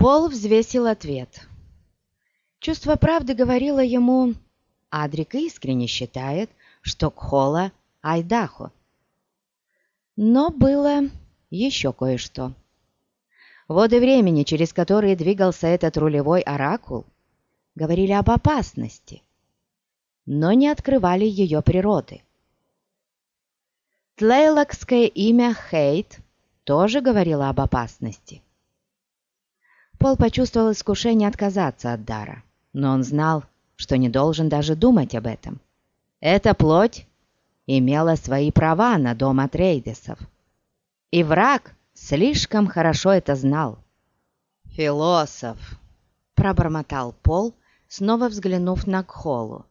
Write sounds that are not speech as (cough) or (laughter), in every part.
Пол взвесил ответ. Чувство правды говорило ему, Адрик искренне считает, что Кхола – Айдахо. Но было еще кое-что. Воды времени, через которые двигался этот рулевой оракул, говорили об опасности, но не открывали ее природы. Тлейлокское имя Хейт тоже говорило об опасности. Пол почувствовал искушение отказаться от дара, но он знал, что не должен даже думать об этом. Эта плоть имела свои права на дом Атрейдесов, и враг слишком хорошо это знал. «Философ!» — пробормотал Пол, снова взглянув на Кхолу.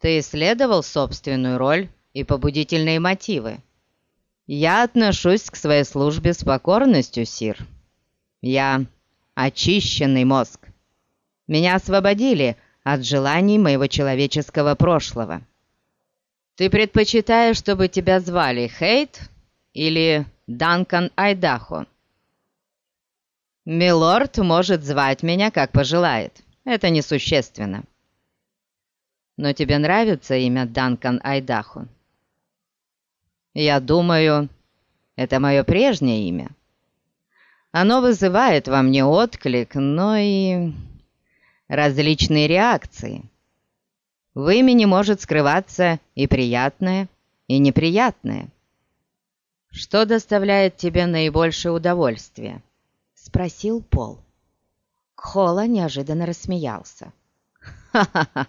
«Ты исследовал собственную роль и побудительные мотивы?» «Я отношусь к своей службе с покорностью, Сир. Я очищенный мозг. Меня освободили от желаний моего человеческого прошлого. Ты предпочитаешь, чтобы тебя звали Хейт или Данкан Айдахо. Милорд может звать меня, как пожелает. Это несущественно. Но тебе нравится имя Данкан Айдахо? Я думаю, это мое прежнее имя. Оно вызывает во мне отклик, но и различные реакции. В имени может скрываться и приятное, и неприятное. «Что доставляет тебе наибольшее удовольствие?» — спросил Пол. Кхола неожиданно рассмеялся. «Ха-ха-ха!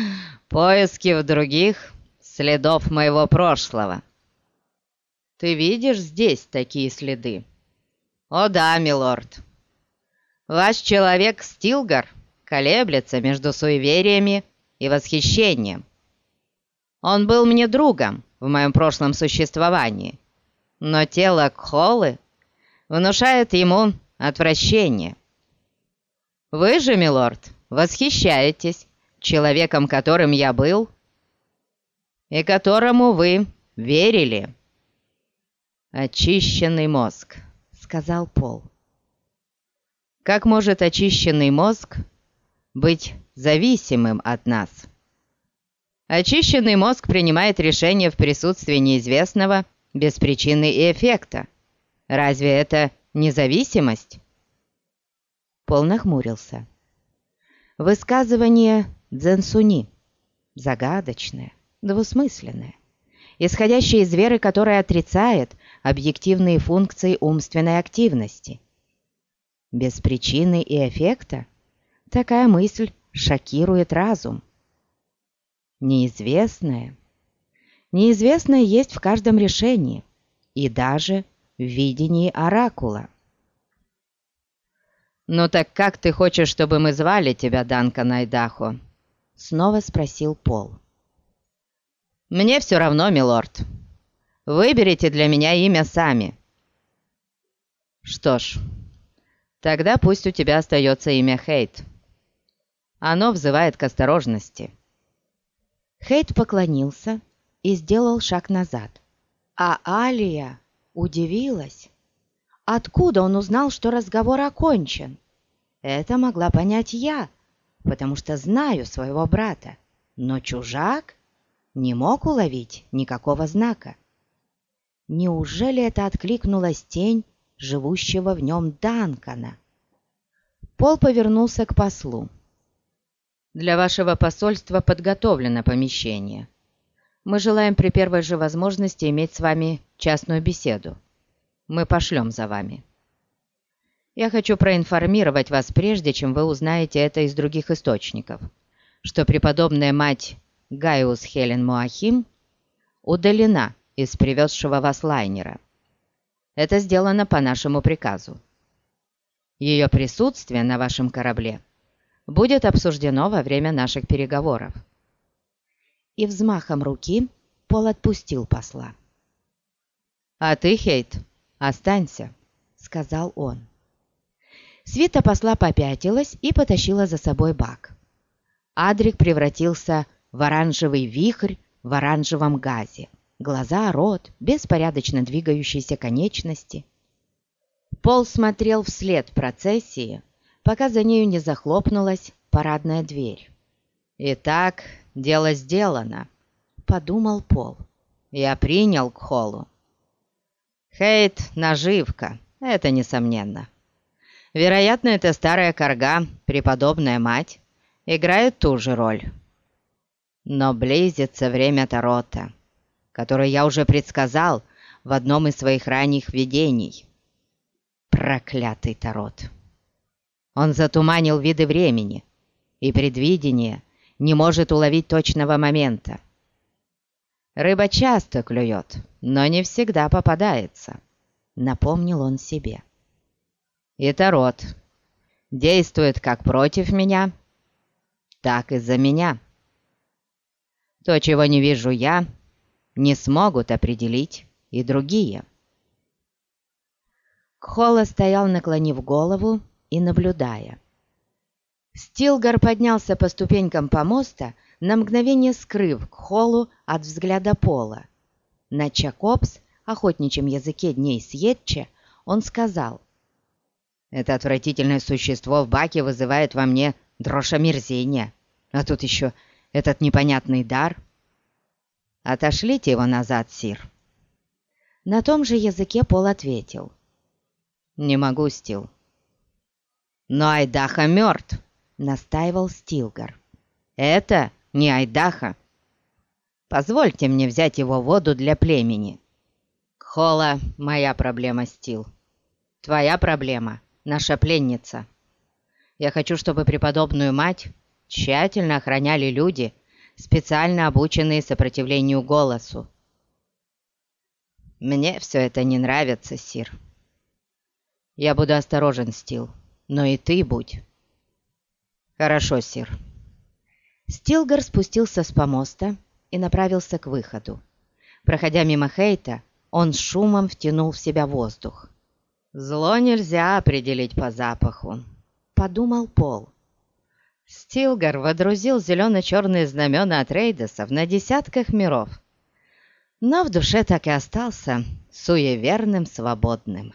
(laughs) Поиски в других следов моего прошлого!» «Ты видишь здесь такие следы?» «О да, милорд! Ваш человек Стилгар колеблется между суевериями и восхищением. Он был мне другом в моем прошлом существовании, но тело Кхолы внушает ему отвращение. Вы же, милорд, восхищаетесь человеком, которым я был, и которому вы верили. «Очищенный мозг», — сказал Пол. «Как может очищенный мозг быть зависимым от нас?» Очищенный мозг принимает решение в присутствии неизвестного без причины и эффекта. Разве это независимость?» Пол нахмурился. Высказывание Дзенсуни. Загадочное, двусмысленное, исходящее из веры, которая отрицает объективные функции умственной активности. Без причины и эффекта такая мысль шокирует разум. Неизвестное – Неизвестное есть в каждом решении и даже в видении оракула. «Ну так как ты хочешь, чтобы мы звали тебя, Данка Найдахо?» Снова спросил Пол. «Мне все равно, милорд. Выберите для меня имя сами». «Что ж, тогда пусть у тебя остается имя Хейт. Оно взывает к осторожности». Хейт поклонился и сделал шаг назад. А Алия удивилась. Откуда он узнал, что разговор окончен? Это могла понять я, потому что знаю своего брата. Но чужак не мог уловить никакого знака. Неужели это откликнулась тень живущего в нем Данкана? Пол повернулся к послу. «Для вашего посольства подготовлено помещение. Мы желаем при первой же возможности иметь с вами частную беседу. Мы пошлем за вами. Я хочу проинформировать вас прежде, чем вы узнаете это из других источников, что преподобная мать Гaius Хелен Муахим удалена из привезшего вас лайнера. Это сделано по нашему приказу. Ее присутствие на вашем корабле будет обсуждено во время наших переговоров и взмахом руки Пол отпустил посла. «А ты, Хейт, останься», — сказал он. Свита посла попятилась и потащила за собой бак. Адрик превратился в оранжевый вихрь в оранжевом газе. Глаза, рот, беспорядочно двигающиеся конечности. Пол смотрел вслед процессии, пока за нею не захлопнулась парадная дверь. «Итак, дело сделано», — подумал Пол. «Я принял к холу. Хейт — наживка, это несомненно. Вероятно, эта старая корга, преподобная мать, играет ту же роль. Но близится время Тарота, которое я уже предсказал в одном из своих ранних видений. Проклятый Тарот! Он затуманил виды времени, и предвидение не может уловить точного момента. Рыба часто клюет, но не всегда попадается, напомнил он себе. И Тарот действует как против меня, так и за меня. То, чего не вижу я, не смогут определить и другие. Кхола стоял, наклонив голову и наблюдая. Стилгар поднялся по ступенькам помоста, на мгновение скрыв Кхолу от взгляда пола. На Чакопс, охотничьем языке дней Сьетче, он сказал, «Это отвратительное существо в баке вызывает во мне дрожь омерзения, а тут еще этот непонятный дар. Отошлите его назад, Сир». На том же языке Пол ответил, «Не могу, Стил». «Но Айдаха мертв», — настаивал Стилгар. «Это не Айдаха. Позвольте мне взять его воду для племени». «Хола — моя проблема, Стил. Твоя проблема — наша пленница. Я хочу, чтобы преподобную мать тщательно охраняли люди, специально обученные сопротивлению голосу. Мне все это не нравится, Сир. Я буду осторожен, Стил, но и ты будь. Хорошо, Сир. Стилгар спустился с помоста и направился к выходу. Проходя мимо Хейта, он шумом втянул в себя воздух. «Зло нельзя определить по запаху», — подумал Пол. Стилгар водрузил зелено-черные знамена от Рейдесов на десятках миров, но в душе так и остался суеверным свободным.